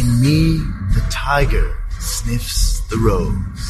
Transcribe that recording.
In me the tiger sniffs the rose.